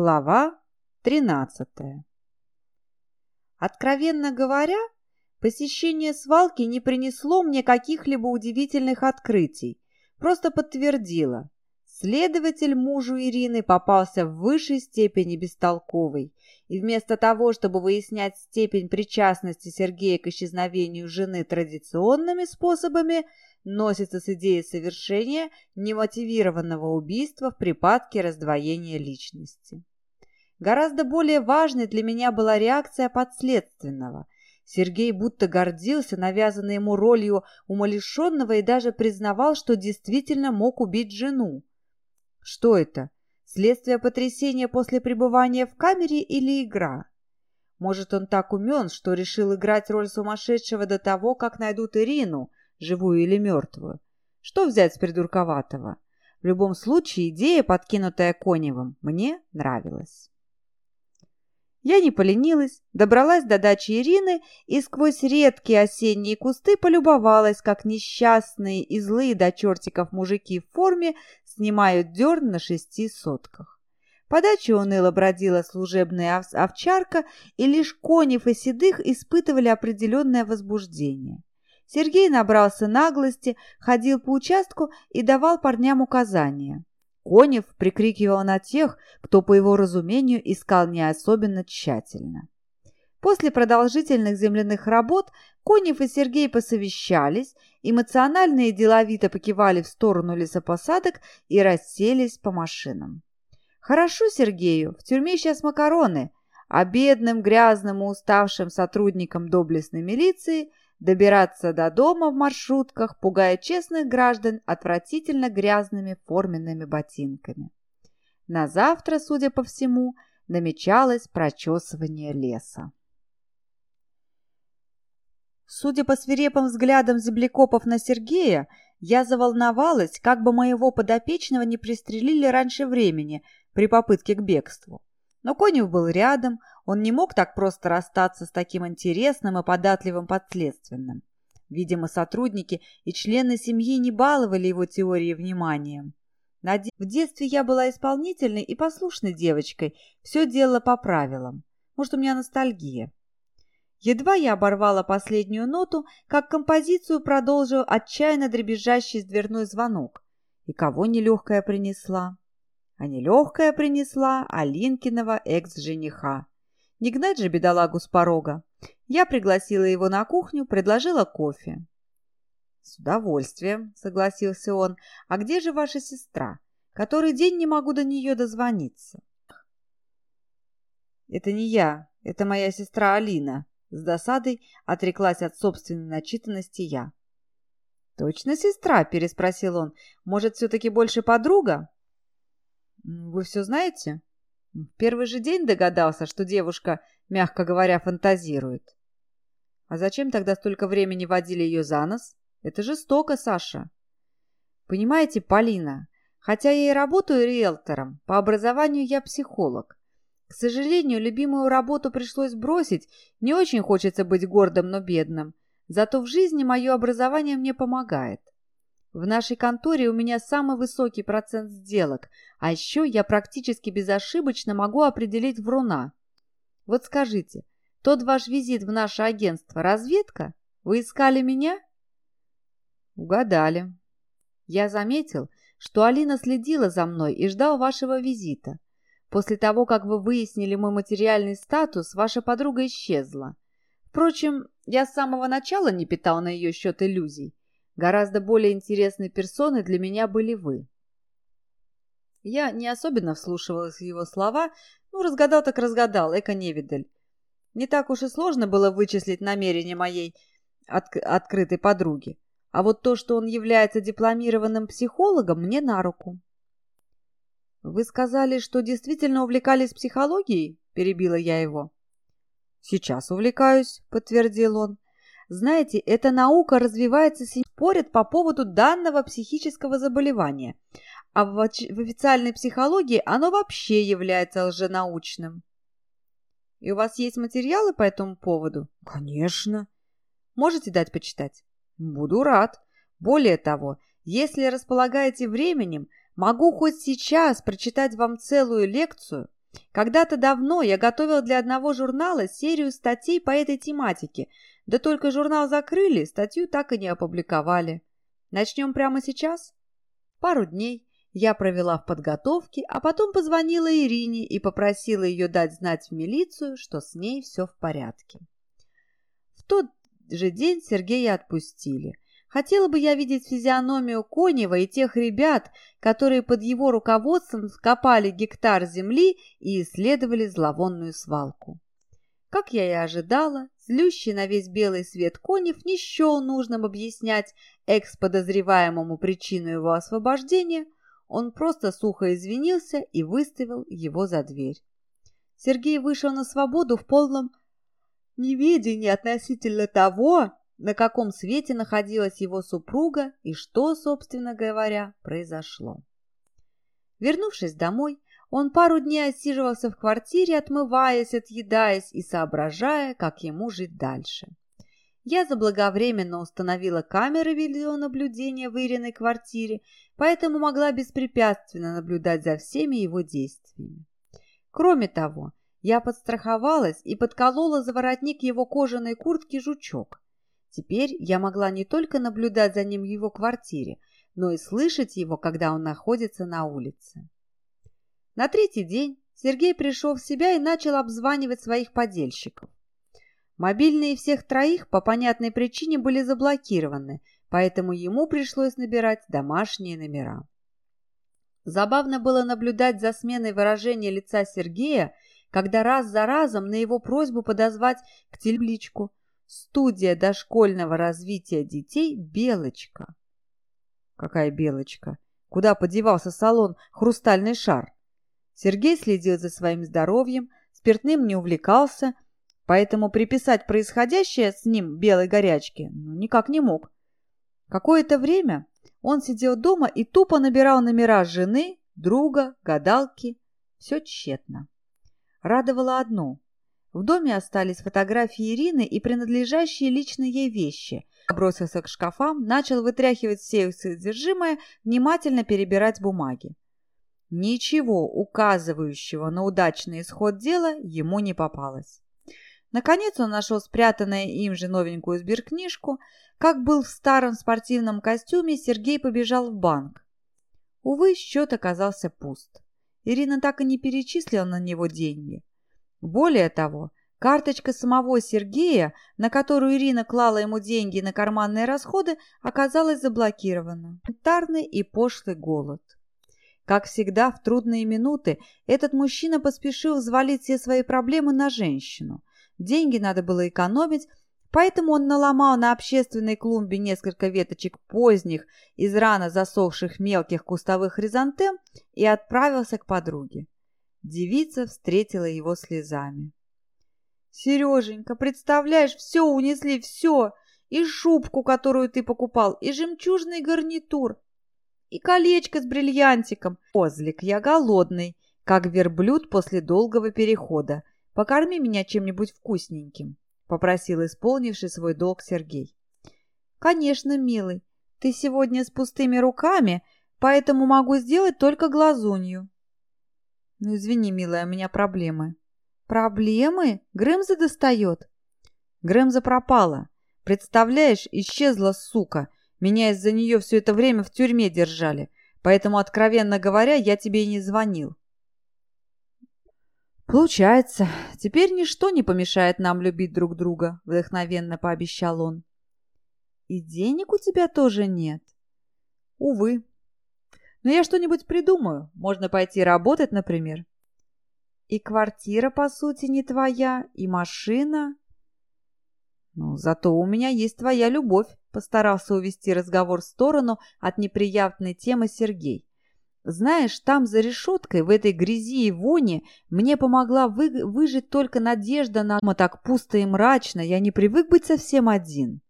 Глава 13 Откровенно говоря, посещение свалки не принесло мне каких-либо удивительных открытий, просто подтвердило. Следователь мужу Ирины попался в высшей степени бестолковый, и вместо того, чтобы выяснять степень причастности Сергея к исчезновению жены традиционными способами, носится с идеей совершения немотивированного убийства в припадке раздвоения личности. Гораздо более важной для меня была реакция подследственного. Сергей будто гордился навязанной ему ролью умалишенного и даже признавал, что действительно мог убить жену. Что это? Следствие потрясения после пребывания в камере или игра? Может, он так умен, что решил играть роль сумасшедшего до того, как найдут Ирину, живую или мертвую. Что взять с придурковатого? В любом случае, идея, подкинутая Коневым, мне нравилась. Я не поленилась, добралась до дачи Ирины и сквозь редкие осенние кусты полюбовалась, как несчастные и злые до чертиков мужики в форме снимают дерн на шести сотках. По даче уныло бродила служебная овчарка, и лишь Конев и Седых испытывали определенное возбуждение. Сергей набрался наглости, ходил по участку и давал парням указания. Конев прикрикивал на тех, кто, по его разумению, искал не особенно тщательно. После продолжительных земляных работ Конев и Сергей посовещались, эмоционально и деловито покивали в сторону лесопосадок и расселись по машинам. «Хорошо Сергею, в тюрьме сейчас макароны», а бедным, грязным и уставшим сотрудникам доблестной милиции добираться до дома в маршрутках, пугая честных граждан отвратительно грязными форменными ботинками. На завтра, судя по всему, намечалось прочесывание леса. Судя по свирепым взглядам землекопов на Сергея, я заволновалась, как бы моего подопечного не пристрелили раньше времени при попытке к бегству. Но Конев был рядом, он не мог так просто расстаться с таким интересным и податливым подследственным. Видимо, сотрудники и члены семьи не баловали его теорией вниманием. В детстве я была исполнительной и послушной девочкой, все делала по правилам. Может, у меня ностальгия. Едва я оборвала последнюю ноту, как композицию продолжил отчаянно дребезжащий дверной звонок. И кого нелегкая принесла? а нелегкая принесла Алинкиного экс-жениха. Не гнать же бедолагу с порога. Я пригласила его на кухню, предложила кофе. «С удовольствием», — согласился он. «А где же ваша сестра? Который день не могу до нее дозвониться». «Это не я, это моя сестра Алина», — с досадой отреклась от собственной начитанности я. «Точно сестра?» — переспросил он. «Может, все-таки больше подруга?» «Вы все знаете?» В первый же день догадался, что девушка, мягко говоря, фантазирует. А зачем тогда столько времени водили ее за нос? Это жестоко, Саша. Понимаете, Полина, хотя я и работаю риэлтором, по образованию я психолог. К сожалению, любимую работу пришлось бросить, не очень хочется быть гордым, но бедным. Зато в жизни мое образование мне помогает. В нашей конторе у меня самый высокий процент сделок, а еще я практически безошибочно могу определить вруна. Вот скажите, тот ваш визит в наше агентство – разведка? Вы искали меня? Угадали. Я заметил, что Алина следила за мной и ждал вашего визита. После того, как вы выяснили мой материальный статус, ваша подруга исчезла. Впрочем, я с самого начала не питал на ее счет иллюзий. Гораздо более интересной персоной для меня были вы. Я не особенно вслушивалась в его слова, ну, разгадал так разгадал, эко-невидаль. Не так уж и сложно было вычислить намерение моей от открытой подруги. А вот то, что он является дипломированным психологом, мне на руку. «Вы сказали, что действительно увлекались психологией?» – перебила я его. «Сейчас увлекаюсь», – подтвердил он. Знаете, эта наука развивается, спорят по поводу данного психического заболевания, а в, в официальной психологии оно вообще является лженаучным. И у вас есть материалы по этому поводу? Конечно. Можете дать почитать? Буду рад. Более того, если располагаете временем, могу хоть сейчас прочитать вам целую лекцию. Когда-то давно я готовил для одного журнала серию статей по этой тематике, да только журнал закрыли, статью так и не опубликовали. Начнем прямо сейчас? Пару дней я провела в подготовке, а потом позвонила Ирине и попросила ее дать знать в милицию, что с ней все в порядке. В тот же день Сергея отпустили. Хотела бы я видеть физиономию Конева и тех ребят, которые под его руководством скопали гектар земли и исследовали зловонную свалку. Как я и ожидала, злющий на весь белый свет Конев не счел нужным объяснять экс-подозреваемому причину его освобождения, он просто сухо извинился и выставил его за дверь. Сергей вышел на свободу в полном неведении относительно того, на каком свете находилась его супруга и что, собственно говоря, произошло. Вернувшись домой, он пару дней отсиживался в квартире, отмываясь, отъедаясь и соображая, как ему жить дальше. Я заблаговременно установила камеры видеонаблюдения в Ириной квартире, поэтому могла беспрепятственно наблюдать за всеми его действиями. Кроме того, я подстраховалась и подколола за воротник его кожаной куртки жучок. Теперь я могла не только наблюдать за ним в его квартире, но и слышать его, когда он находится на улице. На третий день Сергей пришел в себя и начал обзванивать своих подельщиков. Мобильные всех троих по понятной причине были заблокированы, поэтому ему пришлось набирать домашние номера. Забавно было наблюдать за сменой выражения лица Сергея, когда раз за разом на его просьбу подозвать к телебличку Студия дошкольного развития детей «Белочка». Какая белочка? Куда подевался салон «Хрустальный шар»? Сергей следил за своим здоровьем, спиртным не увлекался, поэтому приписать происходящее с ним белой горячке ну, никак не мог. Какое-то время он сидел дома и тупо набирал номера жены, друга, гадалки. Все тщетно. Радовало одно. В доме остались фотографии Ирины и принадлежащие лично ей вещи. Бросился к шкафам, начал вытряхивать все их содержимое, внимательно перебирать бумаги. Ничего указывающего на удачный исход дела ему не попалось. Наконец он нашел спрятанную им же новенькую сберкнижку. Как был в старом спортивном костюме, Сергей побежал в банк. Увы, счет оказался пуст. Ирина так и не перечислила на него деньги. Более того, карточка самого Сергея, на которую Ирина клала ему деньги на карманные расходы, оказалась заблокирована. Тарный и пошлый голод. Как всегда, в трудные минуты этот мужчина поспешил взвалить все свои проблемы на женщину. Деньги надо было экономить, поэтому он наломал на общественной клумбе несколько веточек поздних, из рано засохших мелких кустовых хризантем и отправился к подруге. Девица встретила его слезами. «Сереженька, представляешь, все унесли, все! И шубку, которую ты покупал, и жемчужный гарнитур, и колечко с бриллиантиком. Козлик, я голодный, как верблюд после долгого перехода. Покорми меня чем-нибудь вкусненьким», — попросил исполнивший свой долг Сергей. «Конечно, милый, ты сегодня с пустыми руками, поэтому могу сделать только глазунью». «Ну, извини, милая, у меня проблемы». «Проблемы? Грымза достает?» «Грымза пропала. Представляешь, исчезла сука. Меня из-за нее все это время в тюрьме держали. Поэтому, откровенно говоря, я тебе и не звонил». «Получается. Теперь ничто не помешает нам любить друг друга», — вдохновенно пообещал он. «И денег у тебя тоже нет?» «Увы, но я что-нибудь придумаю. Можно пойти работать, например. И квартира, по сути, не твоя, и машина. Ну, зато у меня есть твоя любовь, постарался увести разговор в сторону от неприятной темы Сергей. Знаешь, там за решеткой, в этой грязи и воне, мне помогла вы... выжить только надежда на... Так пусто и мрачно, я не привык быть совсем один.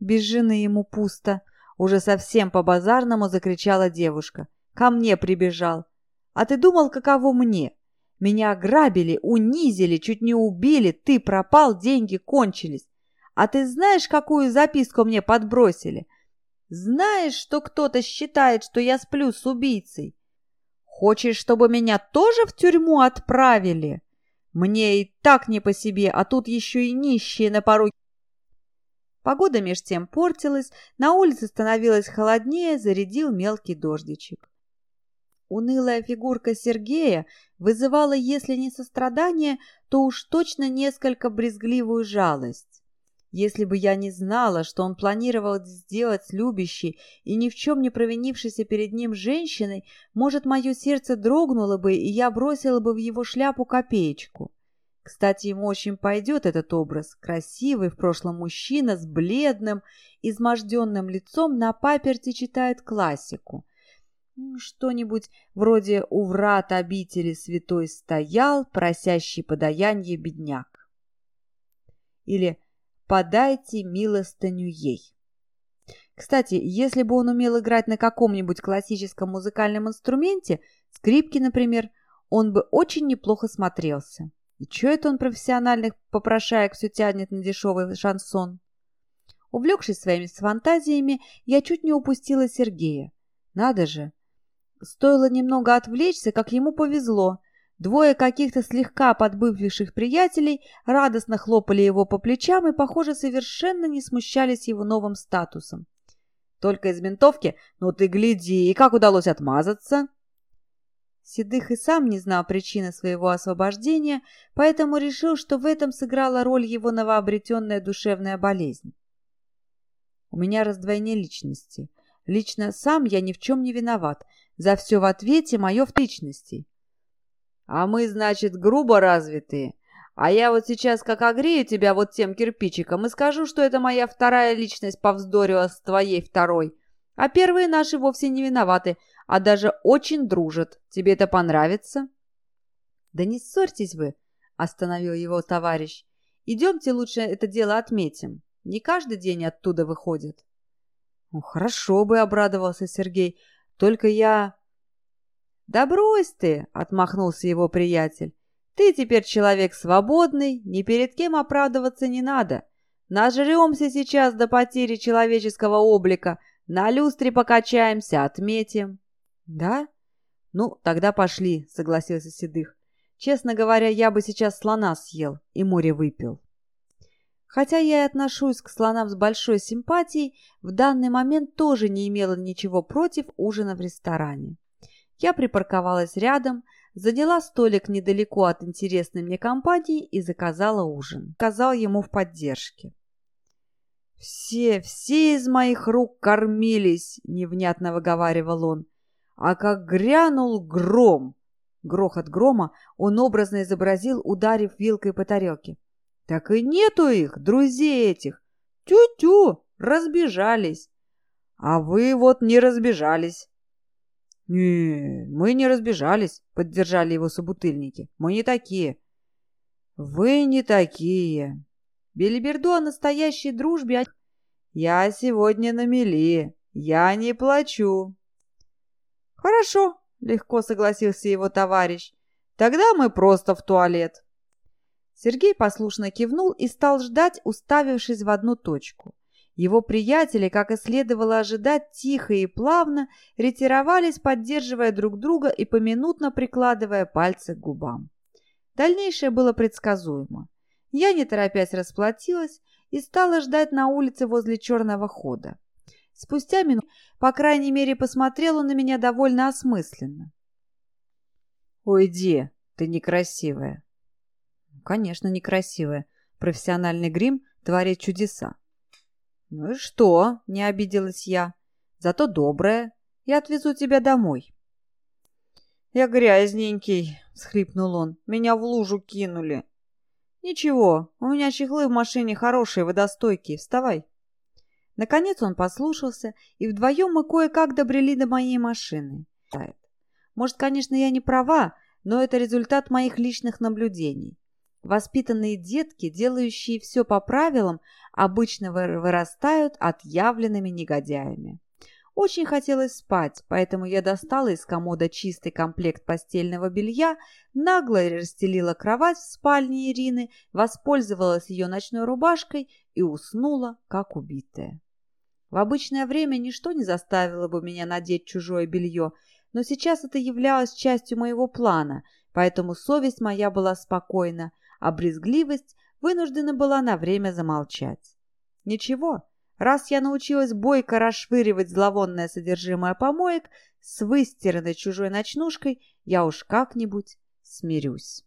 Без жены ему пусто, уже совсем по-базарному закричала девушка. Ко мне прибежал. А ты думал, каково мне? Меня ограбили, унизили, чуть не убили, ты пропал, деньги кончились. А ты знаешь, какую записку мне подбросили? Знаешь, что кто-то считает, что я сплю с убийцей? Хочешь, чтобы меня тоже в тюрьму отправили? Мне и так не по себе, а тут еще и нищие на пороге. Погода меж тем портилась, на улице становилось холоднее, зарядил мелкий дождичек. Унылая фигурка Сергея вызывала, если не сострадание, то уж точно несколько брезгливую жалость. Если бы я не знала, что он планировал сделать с любящей и ни в чем не провинившейся перед ним женщиной, может, мое сердце дрогнуло бы, и я бросила бы в его шляпу копеечку. Кстати, ему очень пойдет этот образ. Красивый в прошлом мужчина с бледным, изможденным лицом на паперти читает классику. Что-нибудь вроде «У врат обители святой стоял, просящий подаяние бедняк». Или подайте милостыню ей. Кстати, если бы он умел играть на каком-нибудь классическом музыкальном инструменте, скрипке, например, он бы очень неплохо смотрелся. И что это он профессиональных попрошаек все тянет на дешевый шансон? Увлекшись своими фантазиями, я чуть не упустила Сергея. Надо же! Стоило немного отвлечься, как ему повезло. Двое каких-то слегка подбывших приятелей радостно хлопали его по плечам и, похоже, совершенно не смущались его новым статусом. «Только из ментовки? Ну ты гляди, и как удалось отмазаться?» Седых и сам не знал причины своего освобождения, поэтому решил, что в этом сыграла роль его новообретенная душевная болезнь. «У меня раздвоение личности. Лично сам я ни в чем не виноват. За все в ответе мое в личности. А мы, значит, грубо развитые. А я вот сейчас как огрею тебя вот тем кирпичиком и скажу, что это моя вторая личность повздорила с твоей второй. А первые наши вовсе не виноваты, а даже очень дружат. Тебе это понравится?» «Да не ссорьтесь вы», — остановил его товарищ. «Идемте лучше это дело отметим. Не каждый день оттуда выходит». «Ну, хорошо бы», — обрадовался Сергей. «Только я...» «Да брось ты!» — отмахнулся его приятель. «Ты теперь человек свободный, ни перед кем оправдываться не надо. Нажремся сейчас до потери человеческого облика, на люстре покачаемся, отметим». «Да? Ну, тогда пошли», — согласился Седых. «Честно говоря, я бы сейчас слона съел и море выпил». Хотя я и отношусь к слонам с большой симпатией, в данный момент тоже не имела ничего против ужина в ресторане. Я припарковалась рядом, заняла столик недалеко от интересной мне компании и заказала ужин. Сказал ему в поддержке. «Все, все из моих рук кормились», — невнятно выговаривал он. «А как грянул гром!» Грохот грома он образно изобразил, ударив вилкой по тарелке. «Так и нету их, друзей этих! Тю-тю, разбежались!» «А вы вот не разбежались!» «Не, мы не разбежались», — поддержали его собутыльники. «Мы не такие». «Вы не такие». Белиберду о настоящей дружбе. «Я сегодня на мели. Я не плачу». «Хорошо», — легко согласился его товарищ. «Тогда мы просто в туалет». Сергей послушно кивнул и стал ждать, уставившись в одну точку. Его приятели, как и следовало ожидать, тихо и плавно ретировались, поддерживая друг друга и поминутно прикладывая пальцы к губам. Дальнейшее было предсказуемо. Я, не торопясь, расплатилась и стала ждать на улице возле черного хода. Спустя минуту, по крайней мере, посмотрел он на меня довольно осмысленно. «Уйди, ты некрасивая». «Конечно, некрасивая. Профессиональный грим творит чудеса. «Ну и что?» — не обиделась я. «Зато добрая. Я отвезу тебя домой». «Я грязненький», — схлипнул он. «Меня в лужу кинули». «Ничего, у меня чехлы в машине хорошие, водостойкие. Вставай». Наконец он послушался, и вдвоем мы кое-как добрели до моей машины. Может, конечно, я не права, но это результат моих личных наблюдений. Воспитанные детки, делающие все по правилам, обычно вырастают отъявленными негодяями. Очень хотелось спать, поэтому я достала из комода чистый комплект постельного белья, нагло расстелила кровать в спальне Ирины, воспользовалась ее ночной рубашкой и уснула, как убитая. В обычное время ничто не заставило бы меня надеть чужое белье, но сейчас это являлось частью моего плана, поэтому совесть моя была спокойна, а брезгливость вынуждена была на время замолчать. Ничего, раз я научилась бойко расшвыривать зловонное содержимое помоек с выстиранной чужой ночнушкой, я уж как-нибудь смирюсь.